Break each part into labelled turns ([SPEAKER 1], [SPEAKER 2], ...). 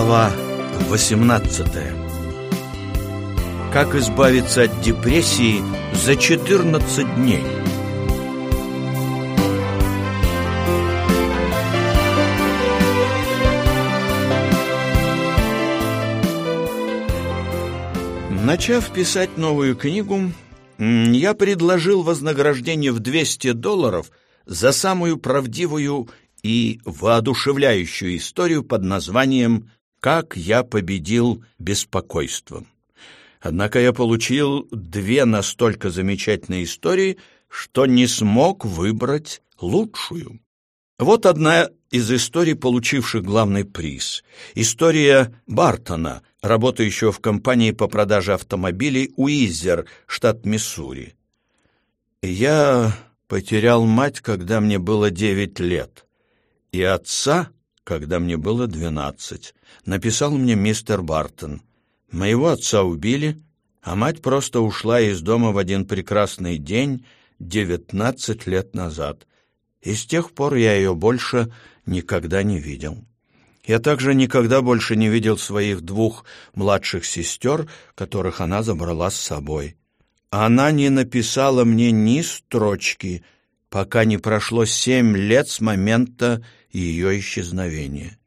[SPEAKER 1] Глава 18 Как избавиться от депрессии за 14 дней? Начав писать новую книгу, я предложил вознаграждение в 200 долларов за самую правдивую и воодушевляющую историю под названием «Как я победил беспокойством». Однако я получил две настолько замечательные истории, что не смог выбрать лучшую. Вот одна из историй, получивших главный приз. История Бартона, работающего в компании по продаже автомобилей Уизер, штат Миссури. Я потерял мать, когда мне было девять лет, и отца, когда мне было двенадцать. Написал мне мистер Бартон. Моего отца убили, а мать просто ушла из дома в один прекрасный день девятнадцать лет назад. И с тех пор я ее больше никогда не видел. Я также никогда больше не видел своих двух младших сестер, которых она забрала с собой. Она не написала мне ни строчки, пока не прошло семь лет с момента ее исчезновения.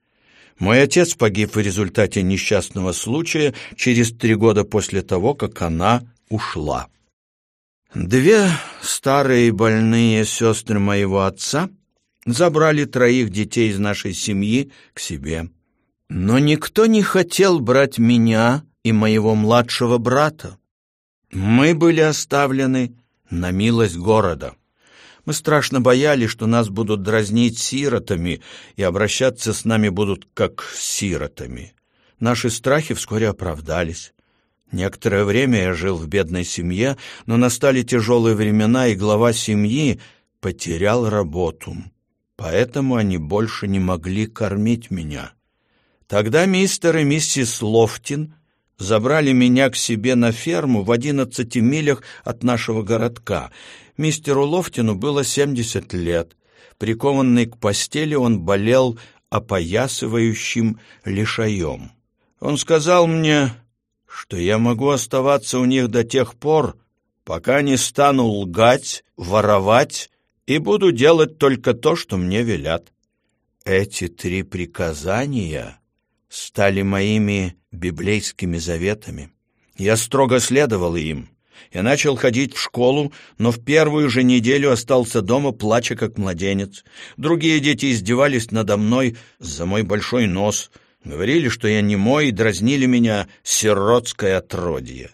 [SPEAKER 1] Мой отец погиб в результате несчастного случая через три года после того, как она ушла. Две старые больные сестры моего отца забрали троих детей из нашей семьи к себе. Но никто не хотел брать меня и моего младшего брата. Мы были оставлены на милость города. Мы страшно боялись, что нас будут дразнить сиротами и обращаться с нами будут как с сиротами. Наши страхи вскоре оправдались. Некоторое время я жил в бедной семье, но настали тяжелые времена, и глава семьи потерял работу. Поэтому они больше не могли кормить меня. Тогда мистер и миссис Лофтин забрали меня к себе на ферму в одиннадцати милях от нашего городка. Мистеру Лофтину было семьдесят лет. Прикованный к постели, он болел опоясывающим лишаем. Он сказал мне, что я могу оставаться у них до тех пор, пока не стану лгать, воровать и буду делать только то, что мне велят. Эти три приказания стали моими библейскими заветами. Я строго следовал им. Я начал ходить в школу, но в первую же неделю остался дома, плача как младенец. Другие дети издевались надо мной за мой большой нос, говорили, что я не мой, и дразнили меня сиротское отродье.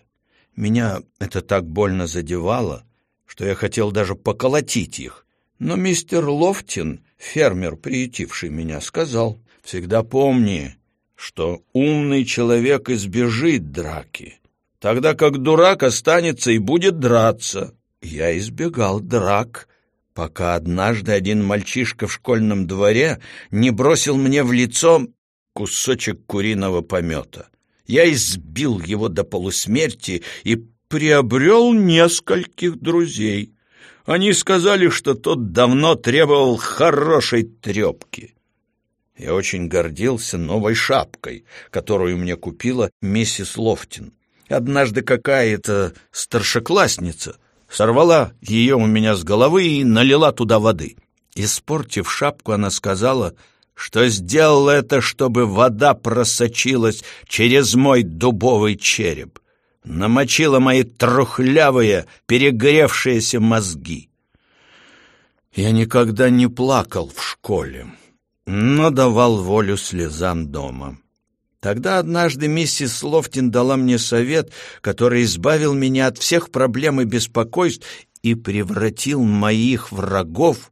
[SPEAKER 1] Меня это так больно задевало, что я хотел даже поколотить их. Но мистер Лофтин, фермер, приютивший меня, сказал, «Всегда помни, что умный человек избежит драки, тогда как дурак останется и будет драться». Я избегал драк, пока однажды один мальчишка в школьном дворе не бросил мне в лицо кусочек куриного помета. Я избил его до полусмерти и приобрел нескольких друзей. Они сказали, что тот давно требовал хорошей трепки. Я очень гордился новой шапкой, которую мне купила миссис Лофтин. Однажды какая-то старшеклассница сорвала ее у меня с головы и налила туда воды. Испортив шапку, она сказала, что сделала это, чтобы вода просочилась через мой дубовый череп намочила мои трухлявые, перегревшиеся мозги. Я никогда не плакал в школе, но давал волю слезам дома. Тогда однажды миссис Лофтин дала мне совет, который избавил меня от всех проблем и беспокойств и превратил моих врагов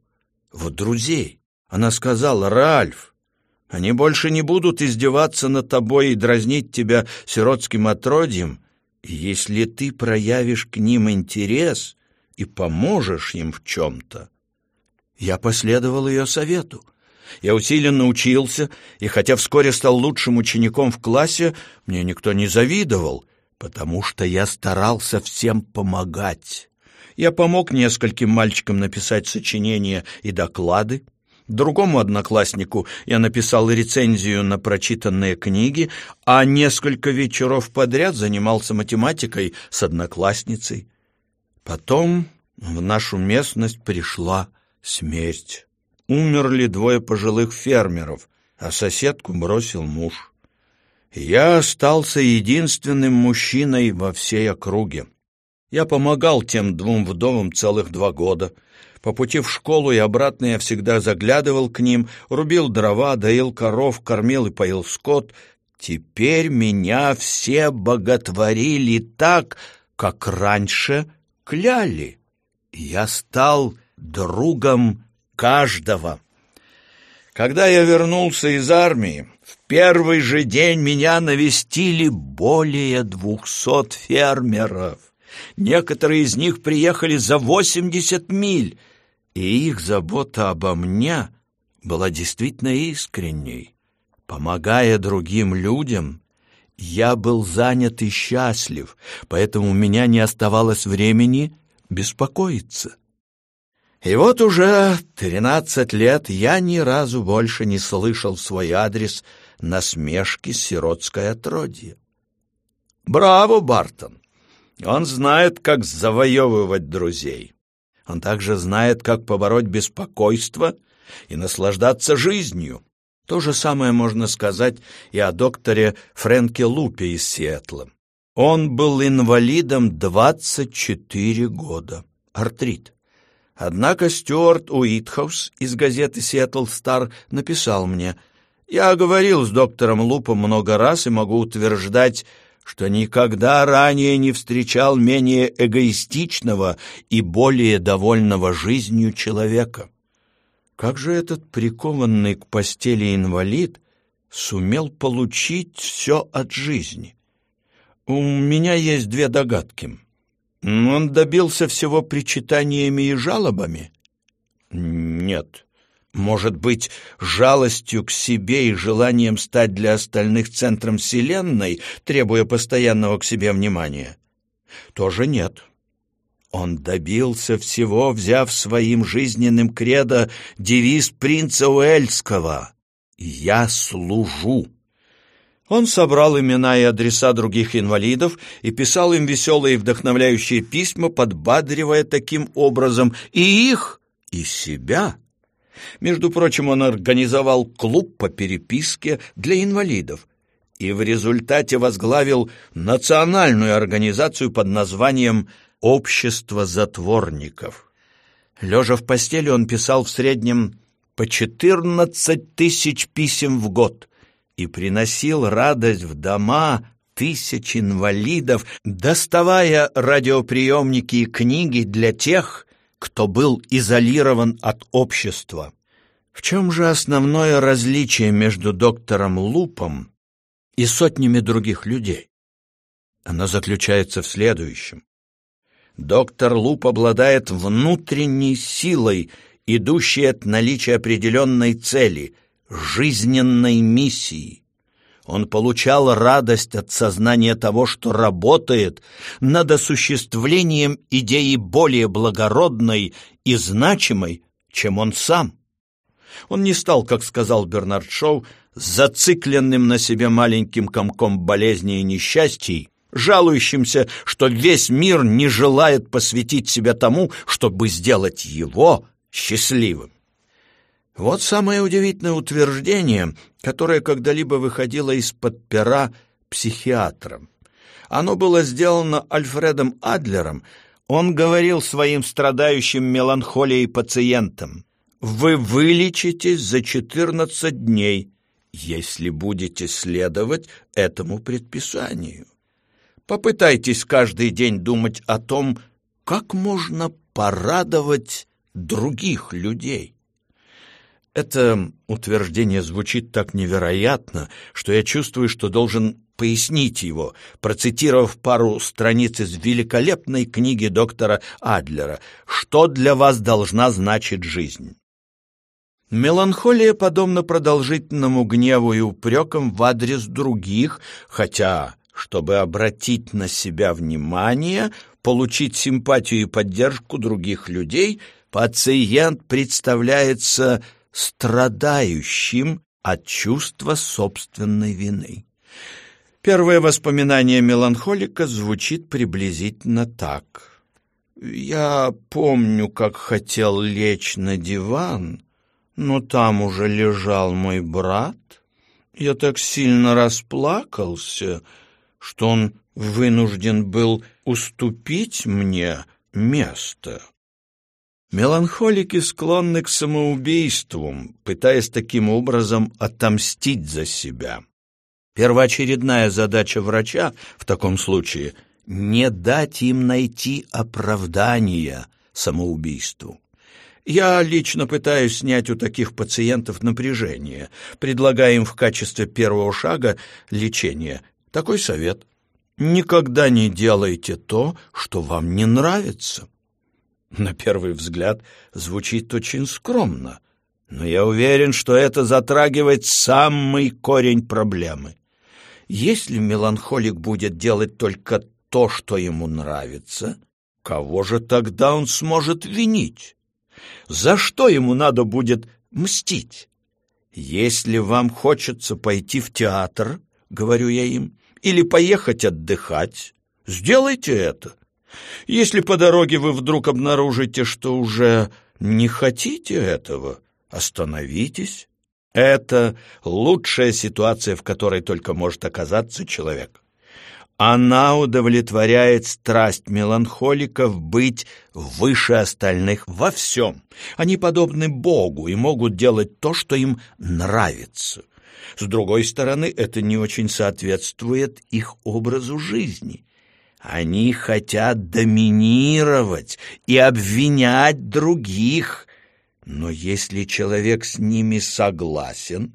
[SPEAKER 1] в друзей. Она сказала, «Ральф, они больше не будут издеваться над тобой и дразнить тебя сиротским отродьем, если ты проявишь к ним интерес и поможешь им в чем-то. Я последовал ее совету. Я усиленно учился, и хотя вскоре стал лучшим учеником в классе, мне никто не завидовал, потому что я старался всем помогать. Я помог нескольким мальчикам написать сочинения и доклады. Другому однокласснику я написал рецензию на прочитанные книги, а несколько вечеров подряд занимался математикой с одноклассницей. Потом в нашу местность пришла смерть. Умерли двое пожилых фермеров, а соседку бросил муж. Я остался единственным мужчиной во всей округе. Я помогал тем двум вдовам целых два года — по пути в школу и обратно я всегда заглядывал к ним, рубил дрова, доил коров, кормил и поил скот. Теперь меня все боготворили так, как раньше кляли. Я стал другом каждого. Когда я вернулся из армии, в первый же день меня навестили более двухсот фермеров. Некоторые из них приехали за восемьдесят миль и их забота обо мне была действительно искренней. Помогая другим людям, я был занят и счастлив, поэтому у меня не оставалось времени беспокоиться. И вот уже тринадцать лет я ни разу больше не слышал в свой адрес насмешки сиротской отродье. Браво, Бартон! Он знает, как завоевывать друзей. Он также знает, как побороть беспокойство и наслаждаться жизнью. То же самое можно сказать и о докторе Фрэнке Лупе из Сиэтла. Он был инвалидом 24 года. Артрит. Однако Стюарт Уитхаус из газеты «Сиэтл Стар» написал мне, «Я говорил с доктором Лупом много раз и могу утверждать, что никогда ранее не встречал менее эгоистичного и более довольного жизнью человека. Как же этот прикованный к постели инвалид сумел получить все от жизни? У меня есть две догадки. Он добился всего причитаниями и жалобами? Нет. Может быть, жалостью к себе и желанием стать для остальных центром Вселенной, требуя постоянного к себе внимания? Тоже нет. Он добился всего, взяв своим жизненным кредо девиз принца Уэльского «Я служу». Он собрал имена и адреса других инвалидов и писал им веселые и вдохновляющие письма, подбадривая таким образом и их, и себя. Между прочим, он организовал клуб по переписке для инвалидов и в результате возглавил национальную организацию под названием «Общество затворников». Лежа в постели, он писал в среднем по 14 тысяч писем в год и приносил радость в дома тысяч инвалидов, доставая радиоприемники и книги для тех, кто был изолирован от общества. В чем же основное различие между доктором Лупом и сотнями других людей? Оно заключается в следующем. Доктор Луп обладает внутренней силой, идущей от наличия определенной цели, жизненной миссии. Он получал радость от сознания того, что работает над осуществлением идеи более благородной и значимой, чем он сам. Он не стал, как сказал Бернард Шоу, зацикленным на себе маленьким комком болезни и несчастий, жалующимся, что весь мир не желает посвятить себя тому, чтобы сделать его счастливым. Вот самое удивительное утверждение, которое когда-либо выходило из-под пера психиатром. Оно было сделано Альфредом Адлером. Он говорил своим страдающим меланхолией пациентам, «Вы вылечитесь за 14 дней, если будете следовать этому предписанию. Попытайтесь каждый день думать о том, как можно порадовать других людей». Это утверждение звучит так невероятно, что я чувствую, что должен пояснить его, процитировав пару страниц из великолепной книги доктора Адлера «Что для вас должна значить жизнь?». Меланхолия подобна продолжительному гневу и упрекам в адрес других, хотя, чтобы обратить на себя внимание, получить симпатию и поддержку других людей, пациент представляется страдающим от чувства собственной вины. Первое воспоминание меланхолика звучит приблизительно так. «Я помню, как хотел лечь на диван, но там уже лежал мой брат. Я так сильно расплакался, что он вынужден был уступить мне место». Меланхолики склонны к самоубийству, пытаясь таким образом отомстить за себя. Первоочередная задача врача в таком случае — не дать им найти оправдание самоубийству. Я лично пытаюсь снять у таких пациентов напряжение, предлагая им в качестве первого шага лечения такой совет. Никогда не делайте то, что вам не нравится. На первый взгляд звучит очень скромно, но я уверен, что это затрагивает самый корень проблемы. Если меланхолик будет делать только то, что ему нравится, кого же тогда он сможет винить? За что ему надо будет мстить? Если вам хочется пойти в театр, говорю я им, или поехать отдыхать, сделайте это. Если по дороге вы вдруг обнаружите, что уже не хотите этого, остановитесь. Это лучшая ситуация, в которой только может оказаться человек. Она удовлетворяет страсть меланхоликов быть выше остальных во всем. Они подобны Богу и могут делать то, что им нравится. С другой стороны, это не очень соответствует их образу жизни. Они хотят доминировать и обвинять других. Но если человек с ними согласен,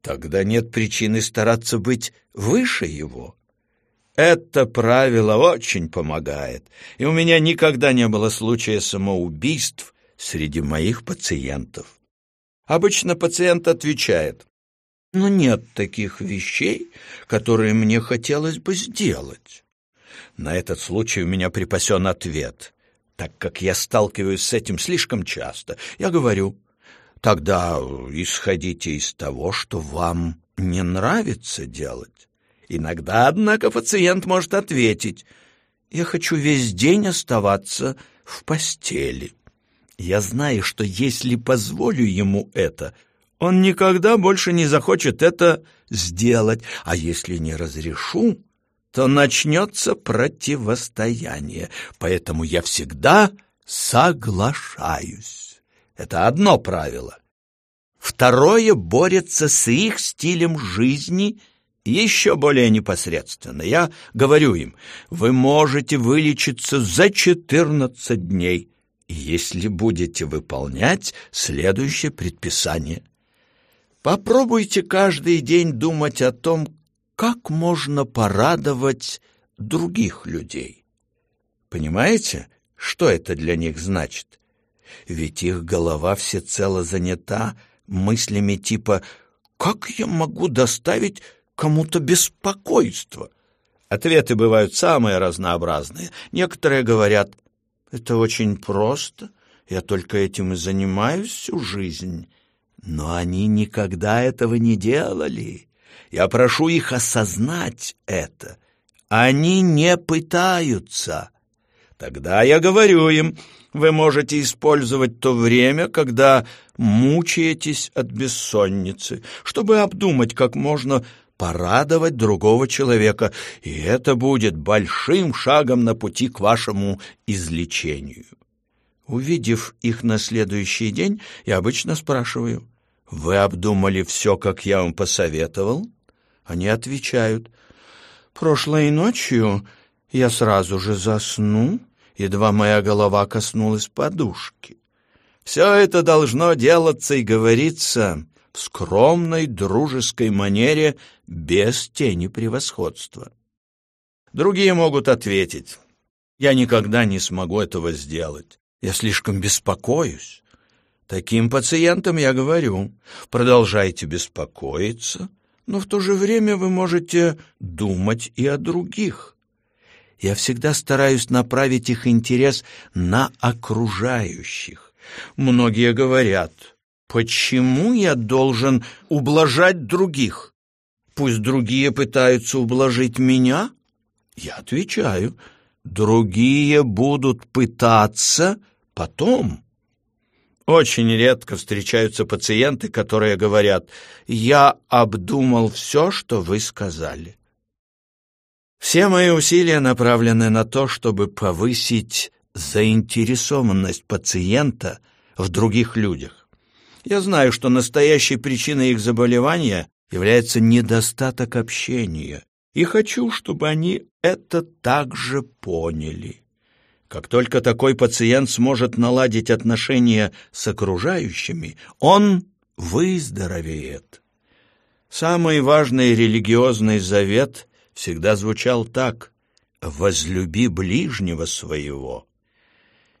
[SPEAKER 1] тогда нет причины стараться быть выше его. Это правило очень помогает, и у меня никогда не было случая самоубийств среди моих пациентов. Обычно пациент отвечает, но нет таких вещей, которые мне хотелось бы сделать. На этот случай у меня припасен ответ. Так как я сталкиваюсь с этим слишком часто, я говорю, тогда исходите из того, что вам не нравится делать. Иногда, однако, пациент может ответить, я хочу весь день оставаться в постели. Я знаю, что если позволю ему это, он никогда больше не захочет это сделать, а если не разрешу, то начнется противостояние, поэтому я всегда соглашаюсь. Это одно правило. Второе борется с их стилем жизни еще более непосредственно. Я говорю им, вы можете вылечиться за 14 дней, если будете выполнять следующее предписание. Попробуйте каждый день думать о том, как можно порадовать других людей. Понимаете, что это для них значит? Ведь их голова всецело занята мыслями типа «Как я могу доставить кому-то беспокойство?» Ответы бывают самые разнообразные. Некоторые говорят «Это очень просто, я только этим и занимаюсь всю жизнь». Но они никогда этого не делали. Я прошу их осознать это. Они не пытаются. Тогда я говорю им, вы можете использовать то время, когда мучаетесь от бессонницы, чтобы обдумать, как можно порадовать другого человека, и это будет большим шагом на пути к вашему излечению. Увидев их на следующий день, я обычно спрашиваю, «Вы обдумали все, как я вам посоветовал?» Они отвечают, «Прошлой ночью я сразу же засну, едва моя голова коснулась подушки. Все это должно делаться и говориться в скромной дружеской манере без тени превосходства. Другие могут ответить, «Я никогда не смогу этого сделать. Я слишком беспокоюсь». Таким пациентам я говорю, продолжайте беспокоиться, но в то же время вы можете думать и о других. Я всегда стараюсь направить их интерес на окружающих. Многие говорят, Почему я должен ублажать других? Пусть другие пытаются ублажить меня? Я отвечаю, другие будут пытаться потом. Очень редко встречаются пациенты, которые говорят «Я обдумал все, что вы сказали». Все мои усилия направлены на то, чтобы повысить заинтересованность пациента в других людях. Я знаю, что настоящей причиной их заболевания является недостаток общения, и хочу, чтобы они это также поняли. Как только такой пациент сможет наладить отношения с окружающими, он выздоровеет. Самый важный религиозный завет всегда звучал так «возлюби ближнего своего».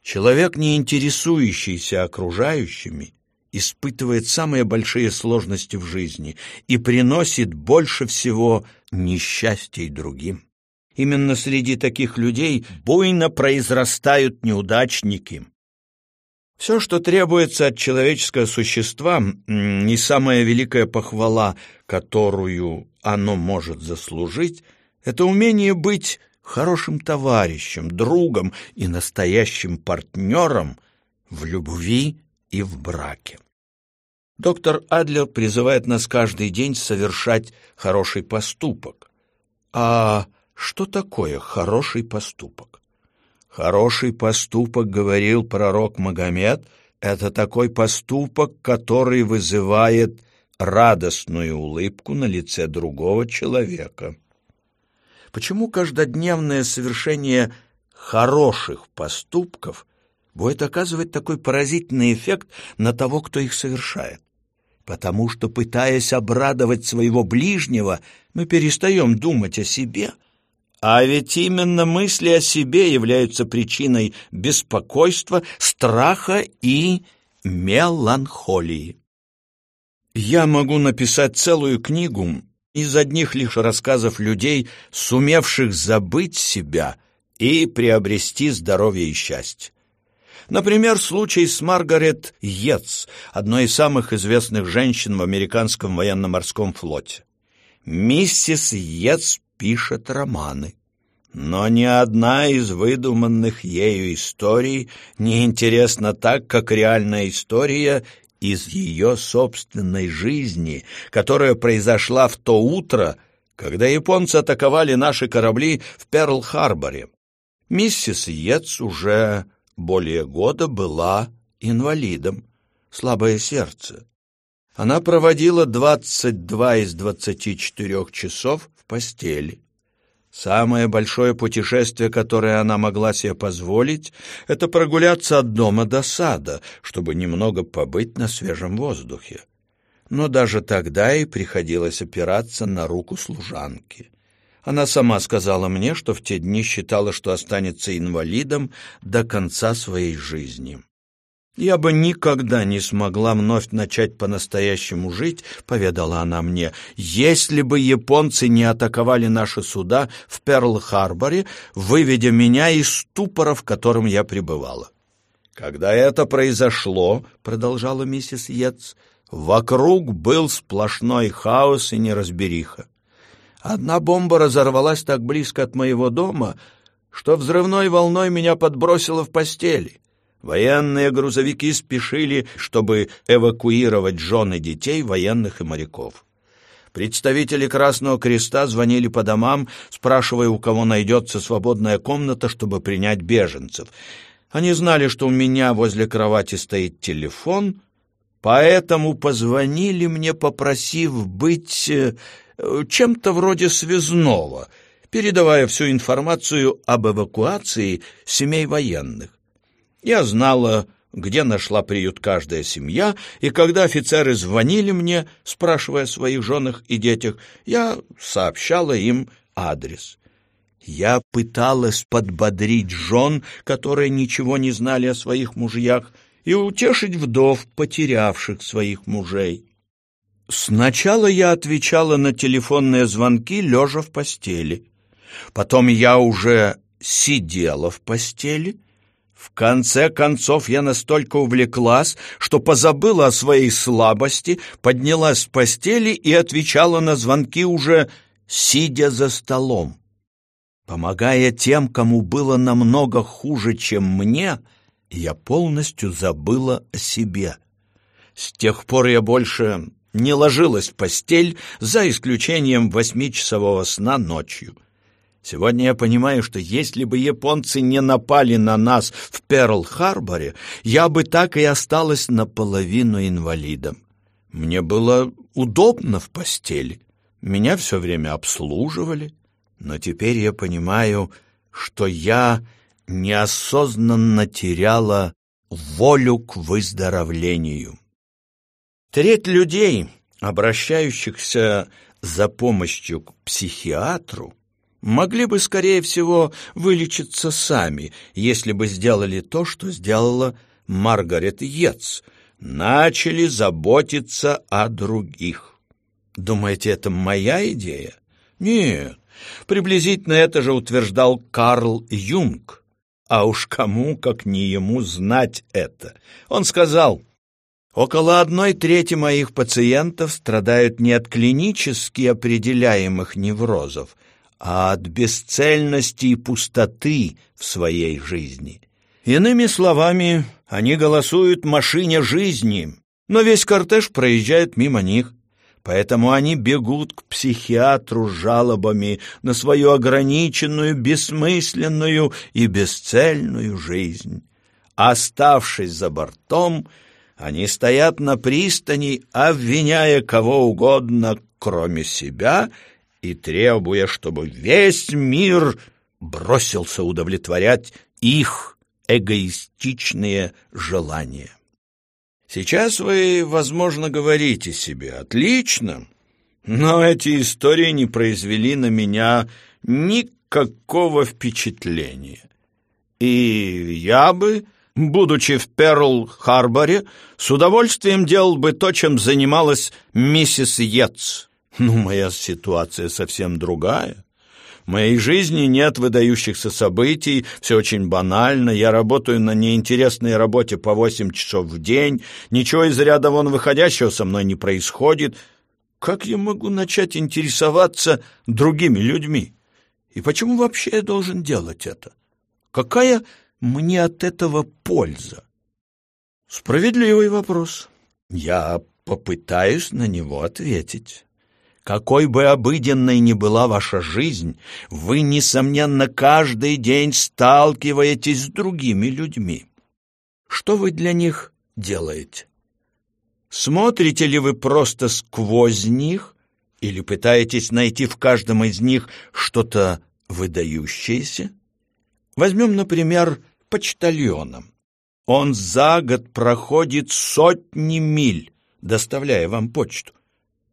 [SPEAKER 1] Человек, не интересующийся окружающими, испытывает самые большие сложности в жизни и приносит больше всего несчастий другим. Именно среди таких людей буйно произрастают неудачники. Все, что требуется от человеческого существа, не самая великая похвала, которую оно может заслужить, это умение быть хорошим товарищем, другом и настоящим партнером в любви и в браке. Доктор Адлер призывает нас каждый день совершать хороший поступок. А что такое хороший поступок? Хороший поступок, говорил пророк Магомед, это такой поступок, который вызывает радостную улыбку на лице другого человека. Почему каждодневное совершение хороших поступков будет оказывать такой поразительный эффект на того, кто их совершает? Потому что, пытаясь обрадовать своего ближнего, мы перестаем думать о себе – а ведь именно мысли о себе являются причиной беспокойства, страха и меланхолии. Я могу написать целую книгу из одних лишь рассказов людей, сумевших забыть себя и приобрести здоровье и счастье. Например, случай с Маргарет Йетс, одной из самых известных женщин в американском военно-морском флоте. Миссис Йетс пишет романы. Но ни одна из выдуманных ею историй не интересна так, как реальная история из ее собственной жизни, которая произошла в то утро, когда японцы атаковали наши корабли в Перл-Харборе. Миссис Йетс уже более года была инвалидом, слабое сердце. Она проводила 22 из 24 часов в постели. Самое большое путешествие, которое она могла себе позволить, это прогуляться от дома до сада, чтобы немного побыть на свежем воздухе. Но даже тогда ей приходилось опираться на руку служанки. Она сама сказала мне, что в те дни считала, что останется инвалидом до конца своей жизни. «Я бы никогда не смогла вновь начать по-настоящему жить», — поведала она мне, «если бы японцы не атаковали наши суда в Перл-Харборе, выведя меня из ступора, в котором я пребывала». «Когда это произошло», — продолжала миссис Йетс, «вокруг был сплошной хаос и неразбериха. Одна бомба разорвалась так близко от моего дома, что взрывной волной меня подбросило в постели». Военные грузовики спешили, чтобы эвакуировать жены детей, военных и моряков. Представители Красного Креста звонили по домам, спрашивая, у кого найдется свободная комната, чтобы принять беженцев. Они знали, что у меня возле кровати стоит телефон, поэтому позвонили мне, попросив быть э, чем-то вроде связного, передавая всю информацию об эвакуации семей военных. Я знала, где нашла приют каждая семья, и когда офицеры звонили мне, спрашивая о своих женах и детях, я сообщала им адрес. Я пыталась подбодрить жен, которые ничего не знали о своих мужьях, и утешить вдов, потерявших своих мужей. Сначала я отвечала на телефонные звонки, лежа в постели. Потом я уже сидела в постели — В конце концов я настолько увлеклась, что позабыла о своей слабости, поднялась с постели и отвечала на звонки уже сидя за столом. Помогая тем, кому было намного хуже, чем мне, я полностью забыла о себе. С тех пор я больше не ложилась в постель, за исключением восьмичасового сна ночью. Сегодня я понимаю, что если бы японцы не напали на нас в Перл-Харборе, я бы так и осталась наполовину инвалидом. Мне было удобно в постели. Меня все время обслуживали. Но теперь я понимаю, что я неосознанно теряла волю к выздоровлению. Треть людей, обращающихся за помощью к психиатру, могли бы, скорее всего, вылечиться сами, если бы сделали то, что сделала Маргарет Йетс, начали заботиться о других. Думаете, это моя идея? Нет, приблизительно это же утверждал Карл Юнг. А уж кому, как не ему, знать это? Он сказал, около одной трети моих пациентов страдают не от клинически определяемых неврозов, а от бесцельности и пустоты в своей жизни. Иными словами, они голосуют машине жизни, но весь кортеж проезжает мимо них. Поэтому они бегут к психиатру с жалобами на свою ограниченную, бессмысленную и бесцельную жизнь. Оставшись за бортом, они стоят на пристани, обвиняя кого угодно, кроме себя, и требуя, чтобы весь мир бросился удовлетворять их эгоистичные желания. Сейчас вы, возможно, говорите себе «отлично», но эти истории не произвели на меня никакого впечатления. И я бы, будучи в Перл-Харборе, с удовольствием делал бы то, чем занималась миссис Йетс. Ну, моя ситуация совсем другая. В моей жизни нет выдающихся событий, все очень банально, я работаю на неинтересной работе по восемь часов в день, ничего из ряда вон выходящего со мной не происходит. Как я могу начать интересоваться другими людьми? И почему вообще я должен делать это? Какая мне от этого польза? Справедливый вопрос. Я попытаюсь на него ответить. Какой бы обыденной ни была ваша жизнь, вы, несомненно, каждый день сталкиваетесь с другими людьми. Что вы для них делаете? Смотрите ли вы просто сквозь них или пытаетесь найти в каждом из них что-то выдающееся? Возьмем, например, почтальона. Он за год проходит сотни миль, доставляя вам почту.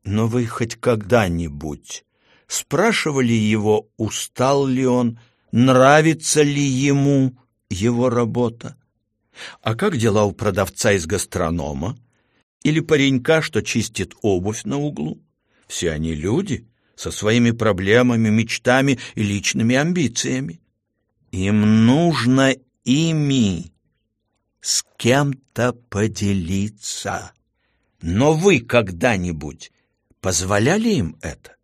[SPEAKER 1] Но вы хоть когда-нибудь спрашивали его, устал ли он, нравится ли ему его работа? А как дела у продавца из гастронома? Или паренька, что чистит обувь на углу? Все они люди со своими проблемами, мечтами и личными амбициями. Им нужно ими с кем-то поделиться. Но вы когда-нибудь позволяли им это?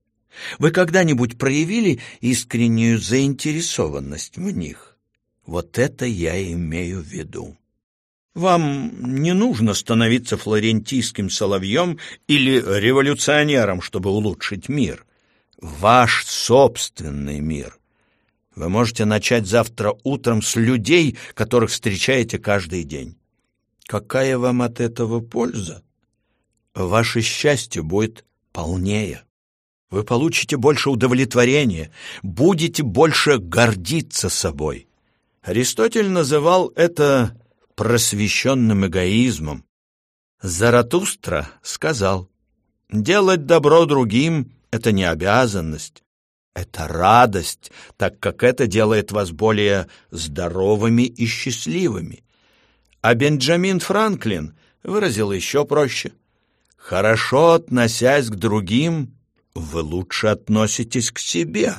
[SPEAKER 1] Вы когда-нибудь проявили искреннюю заинтересованность в них? Вот это я имею в виду. Вам не нужно становиться флорентийским соловьем или революционером, чтобы улучшить мир. Ваш собственный мир. Вы можете начать завтра утром с людей, которых встречаете каждый день. Какая вам от этого польза? Ваше счастье будет полнее. Вы получите больше удовлетворения, будете больше гордиться собой. Аристотель называл это просвещенным эгоизмом. Заратустра сказал, делать добро другим — это не обязанность, это радость, так как это делает вас более здоровыми и счастливыми. А Бенджамин Франклин выразил еще проще. Хорошо относясь к другим, вы лучше относитесь к себе.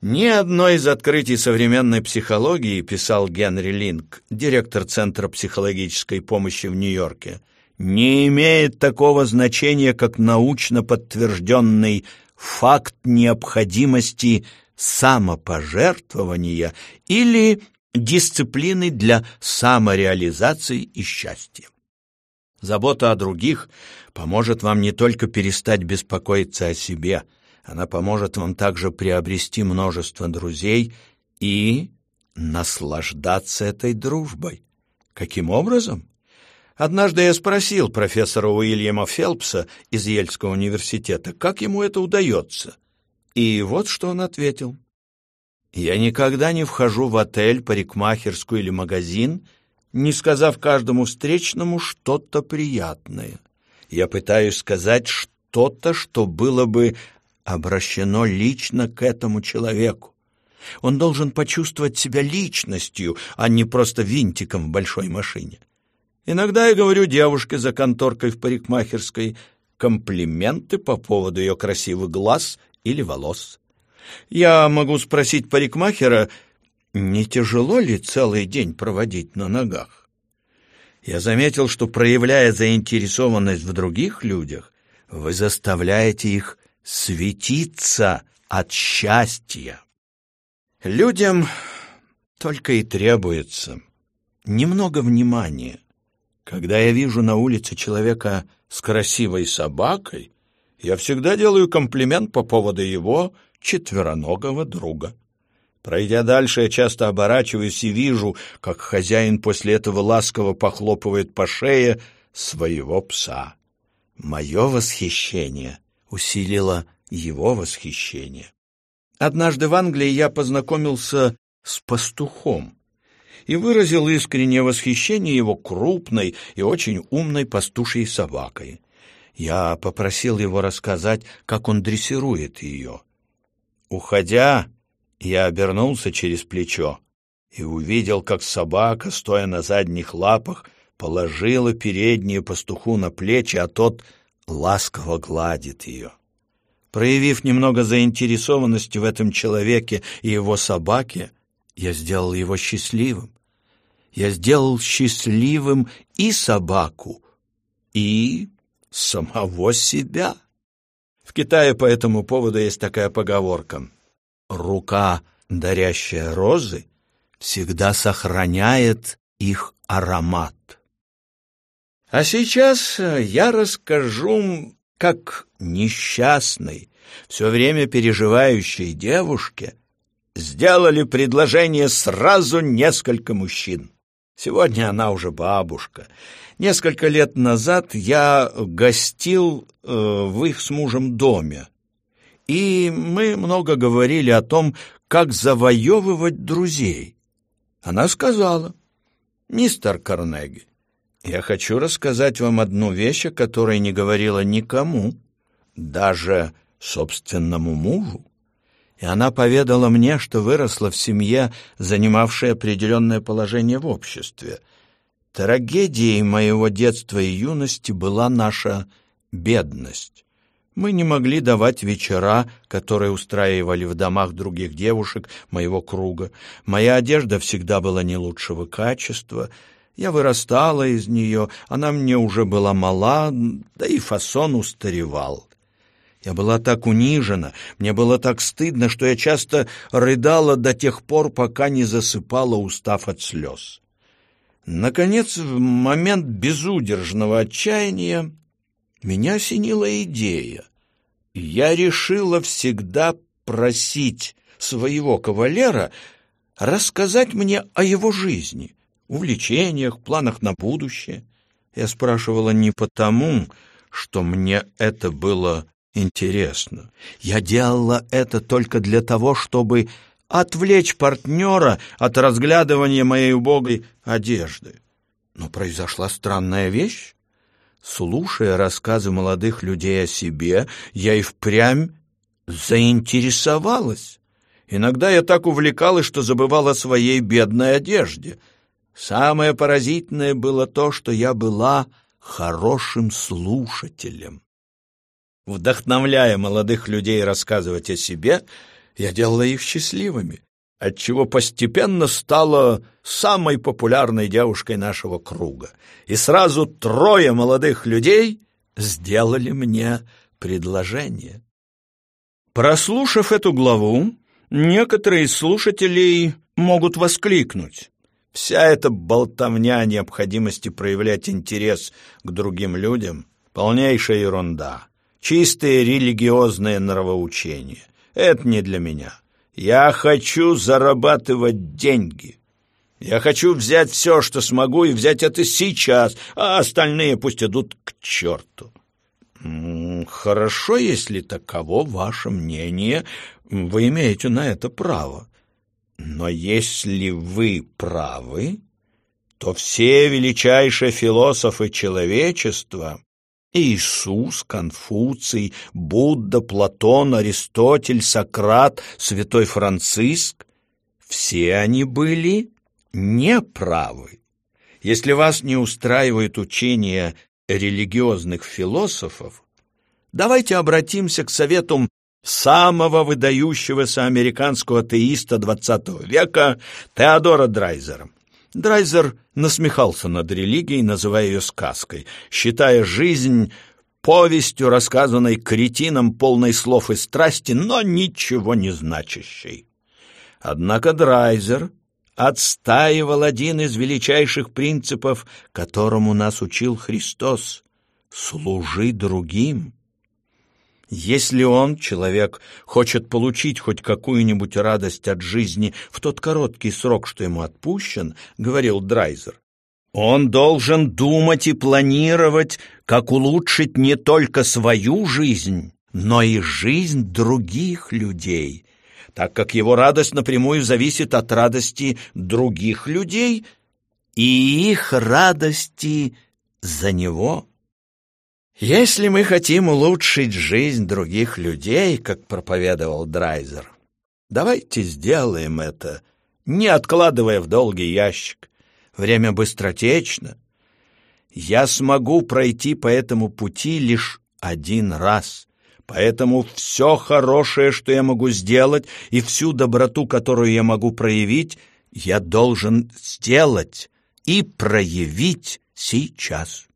[SPEAKER 1] Ни одно из открытий современной психологии, писал Генри Линк, директор Центра психологической помощи в Нью-Йорке, не имеет такого значения, как научно подтвержденный факт необходимости самопожертвования или дисциплины для самореализации и счастья. Забота о других поможет вам не только перестать беспокоиться о себе – она поможет вам также приобрести множество друзей и наслаждаться этой дружбой. Каким образом? Однажды я спросил профессора Уильяма Фелпса из Ельского университета, как ему это удается. И вот что он ответил. «Я никогда не вхожу в отель, парикмахерскую или магазин, не сказав каждому встречному что-то приятное. Я пытаюсь сказать что-то, что было бы обращено лично к этому человеку. Он должен почувствовать себя личностью, а не просто винтиком в большой машине. Иногда я говорю девушке за конторкой в парикмахерской комплименты по поводу ее красивых глаз или волос. Я могу спросить парикмахера, не тяжело ли целый день проводить на ногах? Я заметил, что, проявляя заинтересованность в других людях, вы заставляете их светиться от счастья. Людям только и требуется немного внимания. Когда я вижу на улице человека с красивой собакой, я всегда делаю комплимент по поводу его четвероногого друга. Пройдя дальше, я часто оборачиваюсь и вижу, как хозяин после этого ласково похлопывает по шее своего пса. Мое восхищение усилило его восхищение. Однажды в Англии я познакомился с пастухом и выразил искреннее восхищение его крупной и очень умной пастушьей собакой. Я попросил его рассказать, как он дрессирует ее. Уходя, я обернулся через плечо и увидел, как собака, стоя на задних лапах, положила передние пастуху на плечи, а тот — ласково гладит ее. Проявив немного заинтересованности в этом человеке и его собаке, я сделал его счастливым. Я сделал счастливым и собаку, и самого себя. В Китае по этому поводу есть такая поговорка. Рука, дарящая розы, всегда сохраняет их аромат. А сейчас э, я расскажу, как несчастной, все время переживающей девушке сделали предложение сразу несколько мужчин. Сегодня она уже бабушка. Несколько лет назад я гостил э, в их с мужем доме, и мы много говорили о том, как завоевывать друзей. Она сказала, «Мистер Карнеги, я хочу рассказать вам одну вещь, о которой не говорила никому, даже собственному мужу. И она поведала мне, что выросла в семье, занимавшей определенное положение в обществе. Трагедией моего детства и юности была наша бедность. Мы не могли давать вечера, которые устраивали в домах других девушек моего круга. Моя одежда всегда была не лучшего качества — я вырастала из нее, она мне уже была мала, да и фасон устаревал. Я была так унижена, мне было так стыдно, что я часто рыдала до тех пор, пока не засыпала, устав от слез. Наконец, в момент безудержного отчаяния меня осенила идея. Я решила всегда просить своего кавалера рассказать мне о его жизни, увлечениях, планах на будущее. Я спрашивала не потому, что мне это было интересно. Я делала это только для того, чтобы отвлечь партнера от разглядывания моей убогой одежды. Но произошла странная вещь. Слушая рассказы молодых людей о себе, я и впрямь заинтересовалась. Иногда я так увлекалась, что забывала о своей бедной одежде — Самое поразительное было то, что я была хорошим слушателем. Вдохновляя молодых людей рассказывать о себе, я делала их счастливыми, отчего постепенно стала самой популярной девушкой нашего круга. И сразу трое молодых людей сделали мне предложение. Прослушав эту главу, некоторые из слушателей могут воскликнуть. Вся эта болтовня о необходимости проявлять интерес к другим людям — полнейшая ерунда, чистое религиозное нравоучение. Это не для меня. Я хочу зарабатывать деньги. Я хочу взять все, что смогу, и взять это сейчас, а остальные пусть идут к черту. Хорошо, если таково ваше мнение, вы имеете на это право. Но если вы правы, то все величайшие философы человечества Иисус, Конфуций, Будда, Платон, Аристотель, Сократ, Святой Франциск все они были неправы. Если вас не устраивает учение религиозных философов, давайте обратимся к советам самого выдающегося американского атеиста XX века Теодора Драйзера. Драйзер насмехался над религией, называя ее сказкой, считая жизнь повестью, рассказанной кретином, полной слов и страсти, но ничего не значащей. Однако Драйзер отстаивал один из величайших принципов, которому нас учил Христос — «служи другим». Если он, человек, хочет получить хоть какую-нибудь радость от жизни в тот короткий срок, что ему отпущен, говорил Драйзер, он должен думать и планировать, как улучшить не только свою жизнь, но и жизнь других людей, так как его радость напрямую зависит от радости других людей и их радости за него. Если мы хотим улучшить жизнь других людей, как проповедовал Драйзер, давайте сделаем это, не откладывая в долгий ящик. Время быстротечно. Я смогу пройти по этому пути лишь один раз. Поэтому все хорошее, что я могу сделать, и всю доброту, которую я могу проявить, я должен сделать и проявить сейчас.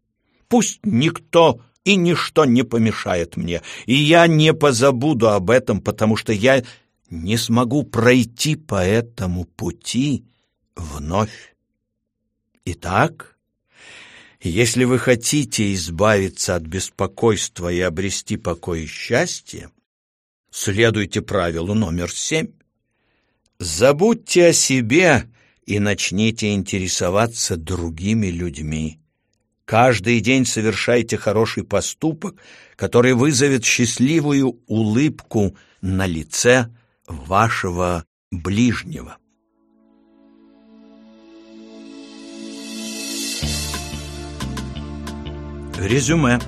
[SPEAKER 1] Пусть никто и ничто не помешает мне, и я не позабуду об этом, потому что я не смогу пройти по этому пути вновь. Итак, если вы хотите избавиться от беспокойства и обрести покой и счастье, следуйте правилу номер семь. Забудьте о себе и начните интересоваться другими людьми. Каждый день совершайте хороший поступок, который вызовет счастливую улыбку на лице вашего ближнего. Резюме.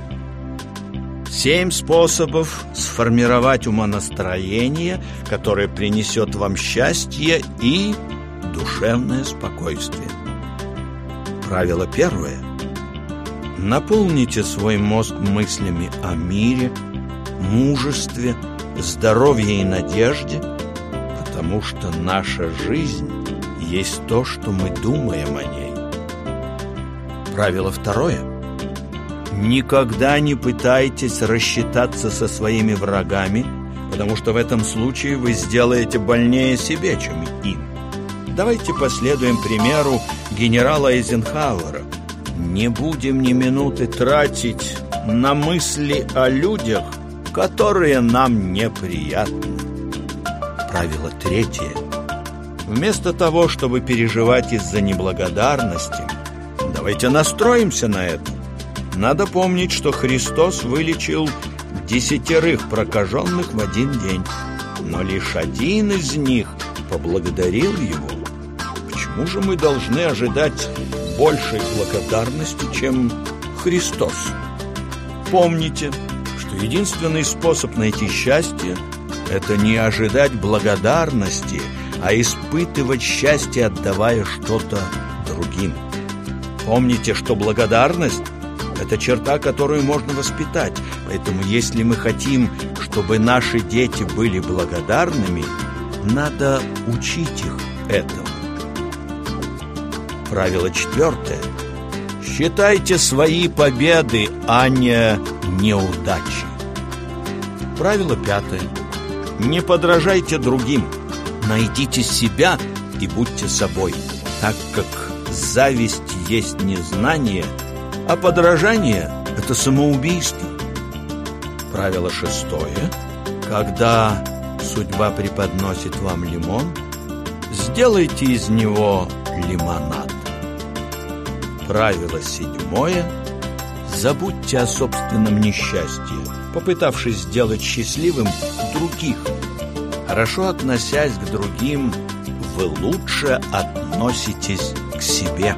[SPEAKER 1] Семь способов сформировать умонастроение, которое принесет вам счастье и душевное спокойствие. Правило первое – Наполните свой мозг мыслями о мире, мужестве, здоровье и надежде, потому что наша жизнь есть то, что мы думаем о ней. Правило второе. Никогда не пытайтесь рассчитаться со своими врагами, потому что в этом случае вы сделаете больнее себе, чем им. Давайте последуем примеру генерала Эйзенхауэра – не будем ни минуты тратить на мысли о людях, которые нам неприятны. Правило третье. Вместо того, чтобы переживать из-за неблагодарности, давайте настроимся на это. Надо помнить, что Христос вылечил десятерых прокаженных в один день, но лишь один из них поблагодарил Его. Почему же мы должны ожидать большей благодарности, чем Христос. Помните, что единственный способ найти счастье – это не ожидать благодарности, а испытывать счастье, отдавая что-то другим. Помните, что благодарность – Это черта, которую можно воспитать. Поэтому если мы хотим, чтобы наши дети были благодарными, надо учить их этому. Правило четвертое. Считайте свои победы, а не неудачи. Правило пятое. Не подражайте другим. Найдите себя и будьте собой, так как зависть есть незнание, а подражание – это самоубийство. Правило шестое. Когда судьба преподносит вам лимон, сделайте из него лимонад. Правило седьмое. Забудьте о собственном несчастье, попытавшись сделать счастливым других. Хорошо относясь к другим, вы лучше относитесь к себе.